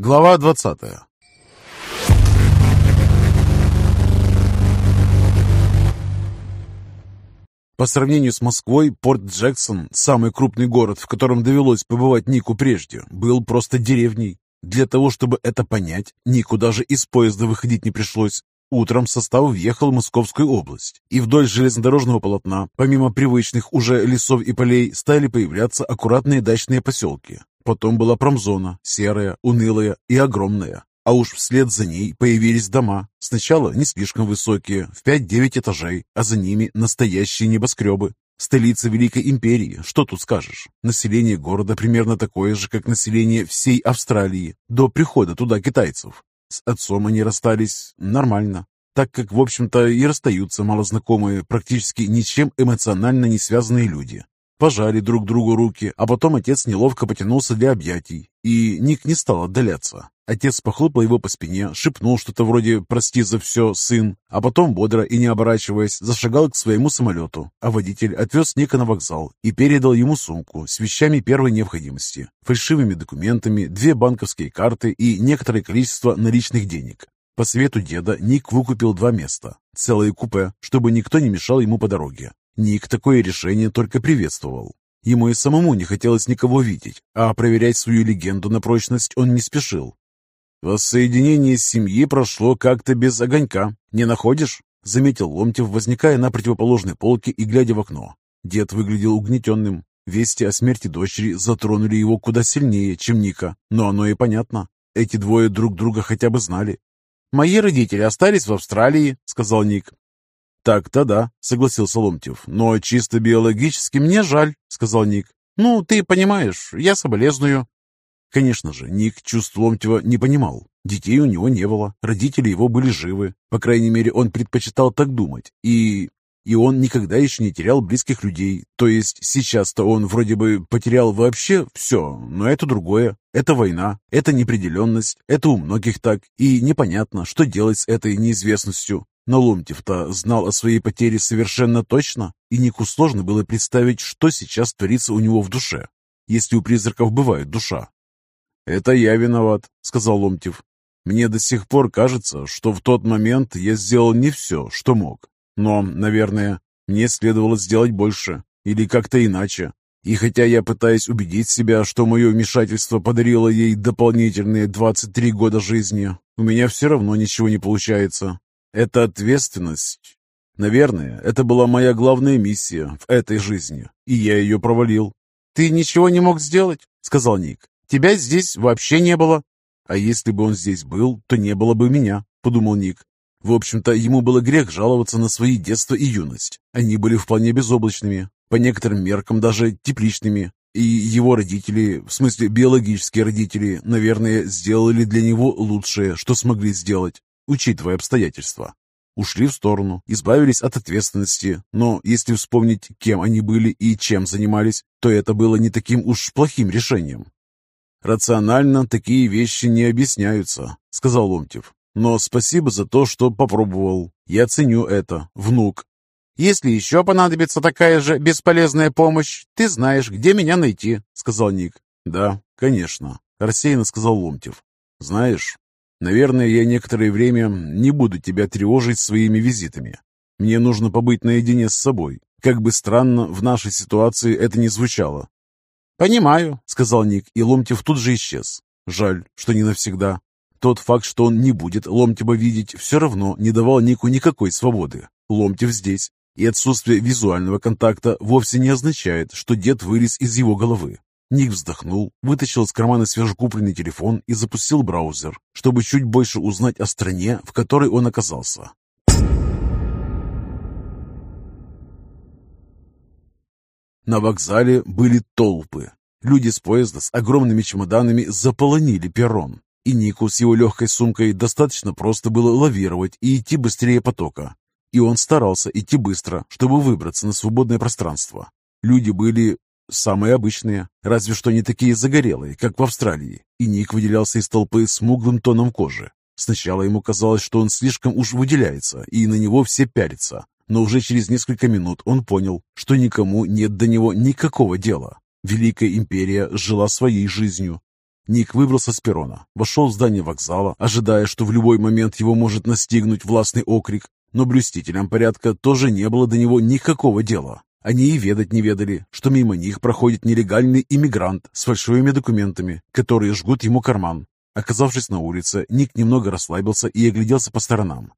Глава 20 По сравнению с Москвой, Порт Джексон, самый крупный город, в котором довелось побывать Нику прежде, был просто деревней. Для того, чтобы это понять, Нику даже из поезда выходить не пришлось. Утром состав въехал в Московскую область, и вдоль железнодорожного полотна, помимо привычных уже лесов и полей, стали появляться аккуратные дачные поселки. Потом была промзона, серая, унылая и огромная. А уж вслед за ней появились дома. Сначала не слишком высокие, в 5-9 этажей, а за ними настоящие небоскребы. Столица Великой Империи, что тут скажешь? Население города примерно такое же, как население всей Австралии, до прихода туда китайцев. С отцом они расстались нормально, так как, в общем-то, и расстаются малознакомые, практически ничем эмоционально не связанные люди. Пожали друг другу руки, а потом отец неловко потянулся для объятий, и Ник не стал отдаляться. Отец похлопал его по спине, шепнул что-то вроде «прости за все, сын», а потом, бодро и не оборачиваясь, зашагал к своему самолету, а водитель отвез Ника на вокзал и передал ему сумку с вещами первой необходимости, фальшивыми документами, две банковские карты и некоторое количество наличных денег. По совету деда Ник выкупил два места, целое купе, чтобы никто не мешал ему по дороге. Ник такое решение только приветствовал. Ему и самому не хотелось никого видеть, а проверять свою легенду на прочность он не спешил. «Воссоединение семьи прошло как-то без огонька, не находишь?» Заметил Ломтев, возникая на противоположной полке и глядя в окно. Дед выглядел угнетенным. Вести о смерти дочери затронули его куда сильнее, чем Ника, но оно и понятно. Эти двое друг друга хотя бы знали. «Мои родители остались в Австралии», — сказал Ник. «Так-то да», — согласился Ломтев. «Но чисто биологически мне жаль», — сказал Ник. «Ну, ты понимаешь, я соболезную». Конечно же, Ник чувств Ломтева не понимал. Детей у него не было, родители его были живы. По крайней мере, он предпочитал так думать. И... И он никогда еще не терял близких людей. То есть сейчас-то он вроде бы потерял вообще все, но это другое. Это война, это неопределенность, это у многих так. И непонятно, что делать с этой неизвестностью. Но Ломтев-то знал о своей потере совершенно точно, и Нику сложно было представить, что сейчас творится у него в душе, если у призраков бывает душа. «Это я виноват», — сказал Ломтев. «Мне до сих пор кажется, что в тот момент я сделал не все, что мог. Но, наверное, мне следовало сделать больше, или как-то иначе. И хотя я пытаюсь убедить себя, что мое вмешательство подарило ей дополнительные 23 года жизни, у меня все равно ничего не получается. Это ответственность. Наверное, это была моя главная миссия в этой жизни, и я ее провалил. «Ты ничего не мог сделать?» — сказал Ник. «Тебя здесь вообще не было». «А если бы он здесь был, то не было бы меня», — подумал Ник. В общем-то, ему было грех жаловаться на свои детство и юность. Они были вполне безоблачными, по некоторым меркам даже тепличными. И его родители, в смысле биологические родители, наверное, сделали для него лучшее, что смогли сделать учитывая обстоятельства. Ушли в сторону, избавились от ответственности, но если вспомнить, кем они были и чем занимались, то это было не таким уж плохим решением. «Рационально такие вещи не объясняются», — сказал Ломтев. «Но спасибо за то, что попробовал. Я ценю это, внук». «Если еще понадобится такая же бесполезная помощь, ты знаешь, где меня найти», — сказал Ник. «Да, конечно», — рассеянно сказал Ломтев. «Знаешь, Наверное, я некоторое время не буду тебя тревожить своими визитами. Мне нужно побыть наедине с собой. Как бы странно в нашей ситуации это не звучало. «Понимаю», — сказал Ник, и Ломтев тут же исчез. Жаль, что не навсегда. Тот факт, что он не будет Ломтева видеть, все равно не давал Нику никакой свободы. Ломтев здесь, и отсутствие визуального контакта вовсе не означает, что дед вылез из его головы. Ник вздохнул, вытащил из кармана свежекупленный телефон и запустил браузер, чтобы чуть больше узнать о стране, в которой он оказался. На вокзале были толпы. Люди с поезда с огромными чемоданами заполонили перрон. И Нику с его легкой сумкой достаточно просто было лавировать и идти быстрее потока. И он старался идти быстро, чтобы выбраться на свободное пространство. Люди были Самые обычные, разве что не такие загорелые, как в Австралии. И Ник выделялся из толпы смуглым тоном кожи. Сначала ему казалось, что он слишком уж выделяется, и на него все пялятся. Но уже через несколько минут он понял, что никому нет до него никакого дела. Великая империя жила своей жизнью. Ник выбрался с перрона, вошел в здание вокзала, ожидая, что в любой момент его может настигнуть властный окрик, но блюстителям порядка тоже не было до него никакого дела. Они и ведать не ведали, что мимо них проходит нелегальный иммигрант с фальшивыми документами, которые жгут ему карман. Оказавшись на улице, Ник немного расслабился и огляделся по сторонам.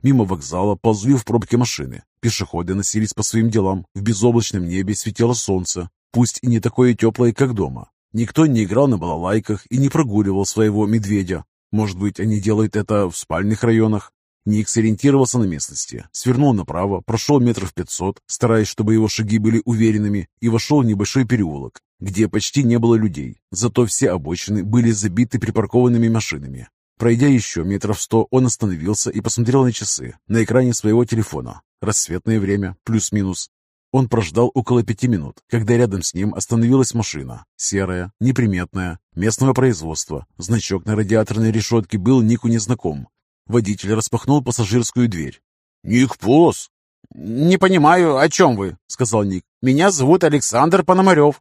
Мимо вокзала ползли в пробке машины. Пешеходы носились по своим делам. В безоблачном небе светило солнце, пусть и не такое теплое, как дома. Никто не играл на балалайках и не прогуливал своего медведя. Может быть, они делают это в спальных районах? Ник сориентировался на местности, свернул направо, прошел метров пятьсот, стараясь, чтобы его шаги были уверенными, и вошел в небольшой переулок, где почти не было людей. Зато все обочины были забиты припаркованными машинами. Пройдя еще метров сто, он остановился и посмотрел на часы на экране своего телефона. Рассветное время, плюс-минус. Он прождал около пяти минут, когда рядом с ним остановилась машина. Серая, неприметная, местного производства. Значок на радиаторной решетке был Нику незнаком. Водитель распахнул пассажирскую дверь. «Ник Полос?» «Не понимаю, о чем вы?» — сказал Ник. «Меня зовут Александр Пономарев».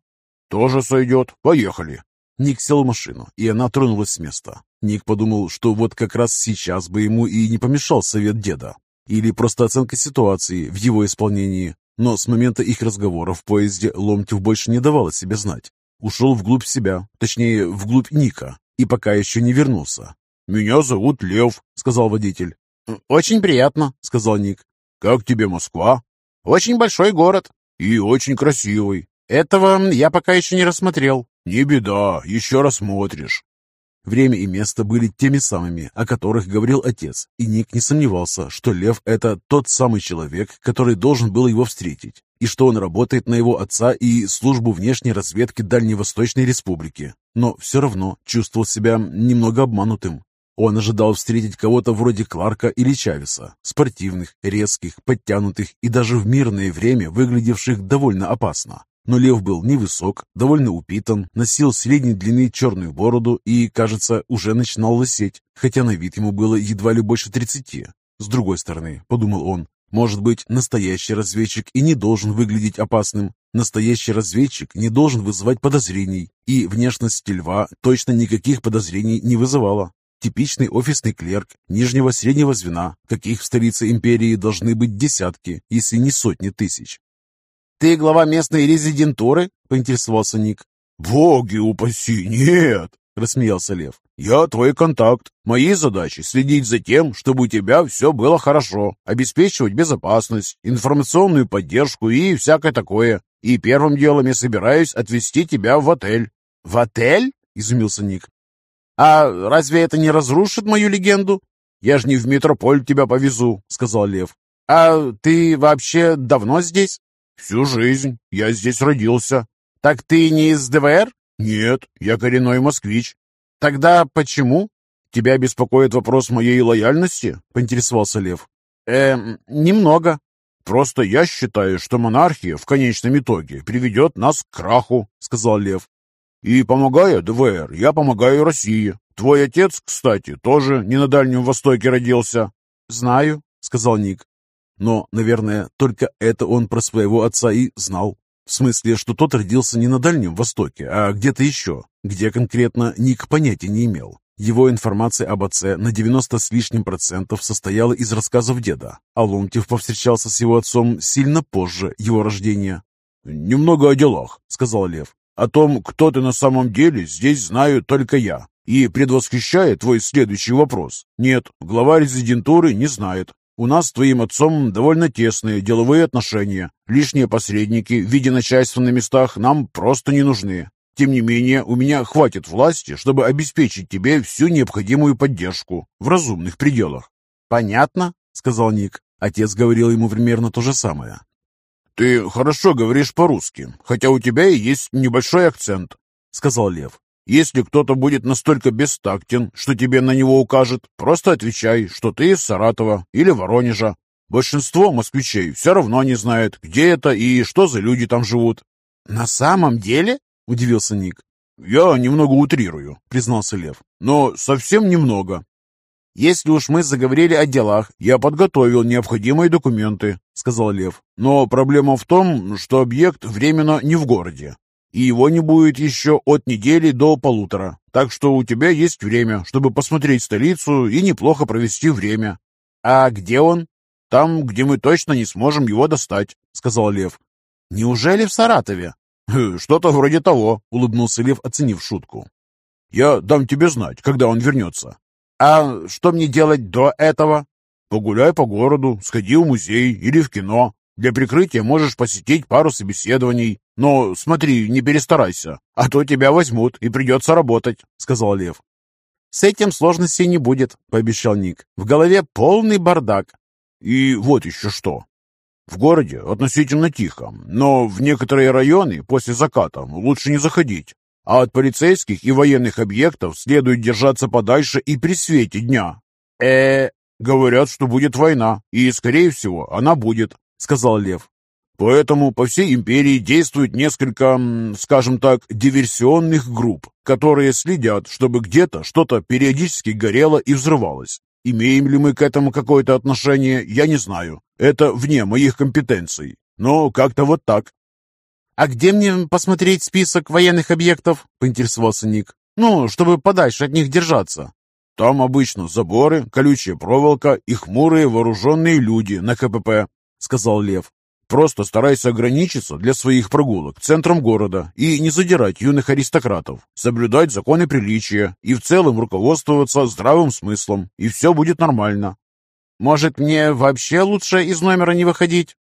«Тоже сойдет. Поехали». Ник сел в машину, и она тронулась с места. Ник подумал, что вот как раз сейчас бы ему и не помешал совет деда. Или просто оценка ситуации в его исполнении. Но с момента их разговора в поезде Ломтев больше не давал о себе знать. Ушел вглубь себя, точнее, вглубь Ника, и пока еще не вернулся. «Меня зовут Лев», — сказал водитель. «Очень приятно», — сказал Ник. «Как тебе Москва?» «Очень большой город». «И очень красивый». «Этого я пока еще не рассмотрел». «Не беда, еще рассмотришь». Время и место были теми самыми, о которых говорил отец, и Ник не сомневался, что Лев – это тот самый человек, который должен был его встретить, и что он работает на его отца и службу внешней разведки Дальневосточной Республики. Но все равно чувствовал себя немного обманутым. Он ожидал встретить кого-то вроде Кларка или Чавеса, спортивных, резких, подтянутых и даже в мирное время выглядевших довольно опасно. Но лев был невысок, довольно упитан, носил средней длины черную бороду и, кажется, уже начинал лысеть, хотя на вид ему было едва ли больше тридцати. С другой стороны, подумал он, может быть, настоящий разведчик и не должен выглядеть опасным. Настоящий разведчик не должен вызывать подозрений, и внешность льва точно никаких подозрений не вызывала. Типичный офисный клерк нижнего среднего звена, каких в столице империи должны быть десятки, если не сотни тысяч. «Ты глава местной резидентуры?» — поинтересовался Ник. «Боги упаси, нет!» — рассмеялся Лев. «Я твой контакт. Мои задачи — следить за тем, чтобы у тебя все было хорошо, обеспечивать безопасность, информационную поддержку и всякое такое. И первым делом я собираюсь отвезти тебя в отель». «В отель?» — изумился Ник. «А разве это не разрушит мою легенду?» «Я же не в метрополь тебя повезу», — сказал Лев. «А ты вообще давно здесь?» «Всю жизнь. Я здесь родился». «Так ты не из ДВР?» «Нет, я коренной москвич». «Тогда почему?» «Тебя беспокоит вопрос моей лояльности?» — поинтересовался Лев. «Эм, немного». «Просто я считаю, что монархия в конечном итоге приведет нас к краху», — сказал Лев. «И помогая ДВР, я помогаю России. Твой отец, кстати, тоже не на Дальнем Востоке родился». «Знаю», — сказал Ник. Но, наверное, только это он про своего отца и знал. В смысле, что тот родился не на Дальнем Востоке, а где-то еще. Где конкретно, Ник понятия не имел. Его информация об отце на 90 с лишним процентов состояла из рассказов деда, а Ломтев повстречался с его отцом сильно позже его рождения. «Немного о делах», — сказал Лев. «О том, кто ты на самом деле, здесь знаю только я. И предвосхищая твой следующий вопрос, нет, глава резидентуры не знает. У нас с твоим отцом довольно тесные деловые отношения. Лишние посредники в виде начальства на местах нам просто не нужны. Тем не менее, у меня хватит власти, чтобы обеспечить тебе всю необходимую поддержку в разумных пределах. «Понятно», — сказал Ник. Отец говорил ему примерно то же самое. «Ты хорошо говоришь по-русски, хотя у тебя и есть небольшой акцент», — сказал Лев. Если кто-то будет настолько бестактен, что тебе на него укажет, просто отвечай, что ты из Саратова или Воронежа. Большинство москвичей все равно не знают, где это и что за люди там живут. «На самом деле?» – удивился Ник. «Я немного утрирую», – признался Лев. «Но совсем немного. «Если уж мы заговорили о делах, я подготовил необходимые документы», — сказал Лев. «Но проблема в том, что объект временно не в городе. и его не будет еще от недели до полутора. Так что у тебя есть время, чтобы посмотреть столицу и неплохо провести время. А где он? Там, где мы точно не сможем его достать, сказал Лев. Неужели в Саратове? Что-то вроде того, улыбнулся Лев, оценив шутку. Я дам тебе знать, когда он вернется. А что мне делать до этого? Погуляй по городу, сходи в музей или в кино. Для прикрытия можешь посетить пару собеседований. Но смотри, не перестарайся, а то тебя возьмут и придется работать», — сказал Лев. «С этим сложностей не будет», — пообещал Ник. «В голове полный бардак». «И вот еще что. В городе относительно тихо, но в некоторые районы после заката лучше не заходить. А от полицейских и военных объектов следует держаться подальше и при свете дня. э Говорят, что будет война, и, скорее всего, она будет, сказал Лев. Поэтому по всей империи действует несколько, скажем так, диверсионных групп, которые следят, чтобы где-то что-то периодически горело и взрывалось. Имеем ли мы к этому какое-то отношение, я не знаю. Это вне моих компетенций. Но как-то вот так. «А где мне посмотреть список военных объектов?» — поинтересовался Ник. «Ну, чтобы подальше от них держаться». «Там обычно заборы, колючая проволока и хмурые вооруженные люди на КПП», — сказал Лев. Просто старайся ограничиться для своих прогулок центром города и не задирать юных аристократов, соблюдать законы приличия и в целом руководствоваться здравым смыслом, и все будет нормально. Может, мне вообще лучше из номера не выходить?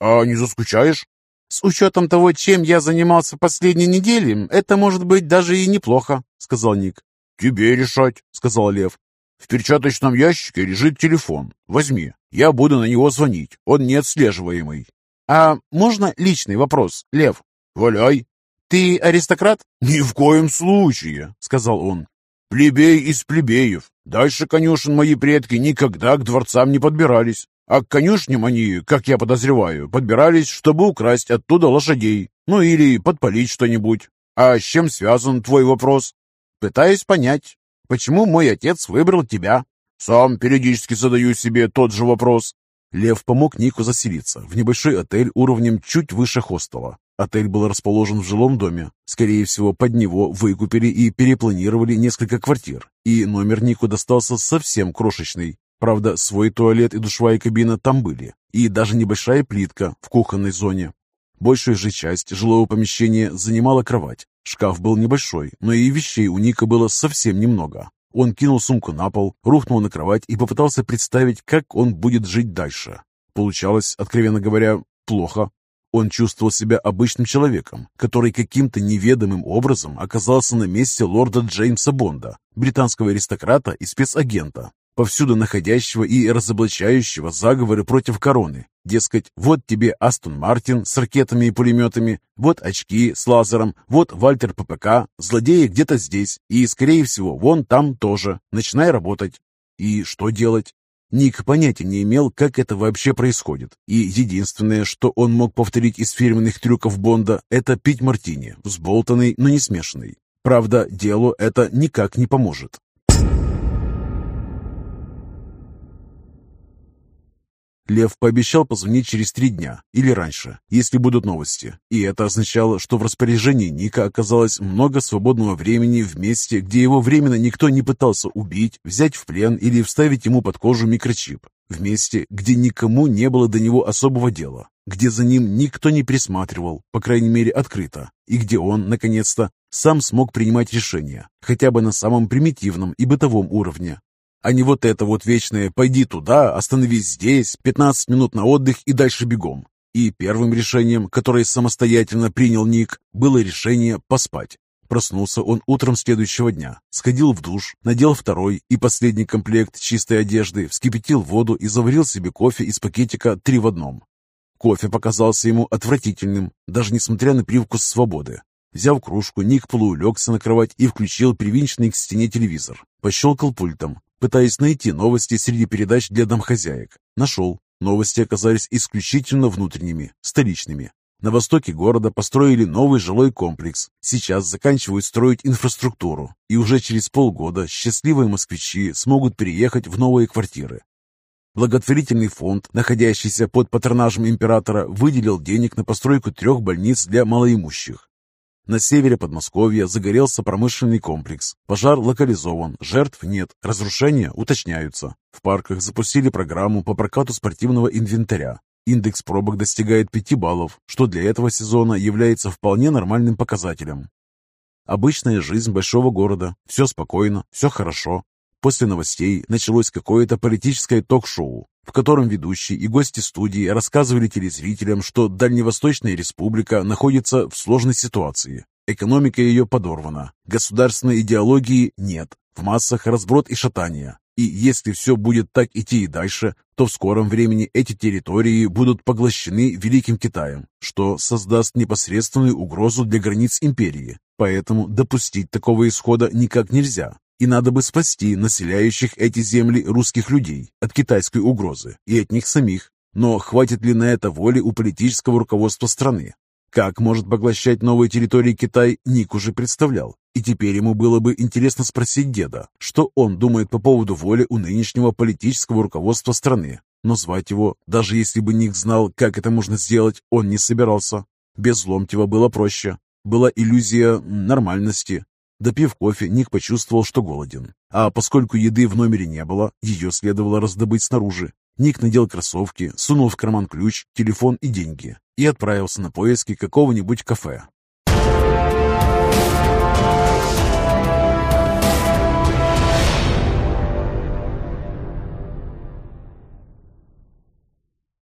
А не заскучаешь? С учетом того, чем я занимался последние недели, это может быть даже и неплохо, сказал Ник. Тебе решать, сказал Лев. В перчаточном ящике лежит телефон. Возьми, я буду на него звонить, он неотслеживаемый. «А можно личный вопрос, Лев?» «Валяй!» «Ты аристократ?» «Ни в коем случае!» — сказал он. «Плебей из плебеев. Дальше конюшен мои предки никогда к дворцам не подбирались. А к конюшням они, как я подозреваю, подбирались, чтобы украсть оттуда лошадей. Ну или подпалить что-нибудь. А с чем связан твой вопрос?» «Пытаюсь понять, почему мой отец выбрал тебя?» «Сам периодически задаю себе тот же вопрос. Лев помог Нику заселиться в небольшой отель уровнем чуть выше хостела. Отель был расположен в жилом доме. Скорее всего, под него выкупили и перепланировали несколько квартир. И номер Нику достался совсем крошечный. Правда, свой туалет и душевая кабина там были. И даже небольшая плитка в кухонной зоне. Большую же часть жилого помещения занимала кровать. Шкаф был небольшой, но и вещей у Ника было совсем немного. Он кинул сумку на пол, рухнул на кровать и попытался представить, как он будет жить дальше. Получалось, откровенно говоря, плохо. Он чувствовал себя обычным человеком, который каким-то неведомым образом оказался на месте лорда Джеймса Бонда, британского аристократа и спецагента повсюду находящего и разоблачающего заговоры против короны. Дескать, вот тебе Астон Мартин с ракетами и пулеметами, вот очки с лазером, вот Вальтер ППК, злодеи где-то здесь, и, скорее всего, вон там тоже. Начинай работать. И что делать? Ник понятия не имел, как это вообще происходит, и единственное, что он мог повторить из фирменных трюков Бонда, это пить мартини, взболтанный, но не смешанный. Правда, делу это никак не поможет. Лев пообещал позвонить через три дня или раньше, если будут новости. И это означало, что в распоряжении Ника оказалось много свободного времени в месте, где его временно никто не пытался убить, взять в плен или вставить ему под кожу микрочип. В месте, где никому не было до него особого дела, где за ним никто не присматривал, по крайней мере открыто, и где он, наконец-то, сам смог принимать решения, хотя бы на самом примитивном и бытовом уровне, а не вот это вот вечное «пойди туда, остановись здесь, 15 минут на отдых и дальше бегом». И первым решением, которое самостоятельно принял Ник, было решение поспать. Проснулся он утром следующего дня, сходил в душ, надел второй и последний комплект чистой одежды, вскипятил воду и заварил себе кофе из пакетика три в одном. Кофе показался ему отвратительным, даже несмотря на привкус свободы. Взяв кружку, Ник полуулегся на кровать и включил привинченный к стене телевизор. Пощелкал пультом, пытаясь найти новости среди передач для домохозяек. Нашел. Новости оказались исключительно внутренними, столичными. На востоке города построили новый жилой комплекс. Сейчас заканчивают строить инфраструктуру, и уже через полгода счастливые москвичи смогут переехать в новые квартиры. Благотворительный фонд, находящийся под патронажем императора, выделил денег на постройку трех больниц для малоимущих. На севере Подмосковья загорелся промышленный комплекс. Пожар локализован, жертв нет, разрушения уточняются. В парках запустили программу по прокату спортивного инвентаря. Индекс пробок достигает 5 баллов, что для этого сезона является вполне нормальным показателем. Обычная жизнь большого города. Все спокойно, все хорошо. После новостей началось какое-то политическое ток-шоу, в котором ведущие и гости студии рассказывали телезрителям, что Дальневосточная республика находится в сложной ситуации. Экономика ее подорвана, государственной идеологии нет, в массах разброд и шатание. И если все будет так идти и дальше, то в скором времени эти территории будут поглощены Великим Китаем, что создаст непосредственную угрозу для границ империи. Поэтому допустить такого исхода никак нельзя. И надо бы спасти населяющих эти земли русских людей от китайской угрозы и от них самих. Но хватит ли на это воли у политического руководства страны? Как может поглощать новые территории Китай, Ник уже представлял. И теперь ему было бы интересно спросить деда, что он думает по поводу воли у нынешнего политического руководства страны. Но звать его, даже если бы Ник знал, как это можно сделать, он не собирался. Без Ломтева было проще. Была иллюзия нормальности. Допив кофе, Ник почувствовал, что голоден. А поскольку еды в номере не было, ее следовало раздобыть снаружи. Ник надел кроссовки, сунул в карман ключ, телефон и деньги и отправился на поиски какого-нибудь кафе.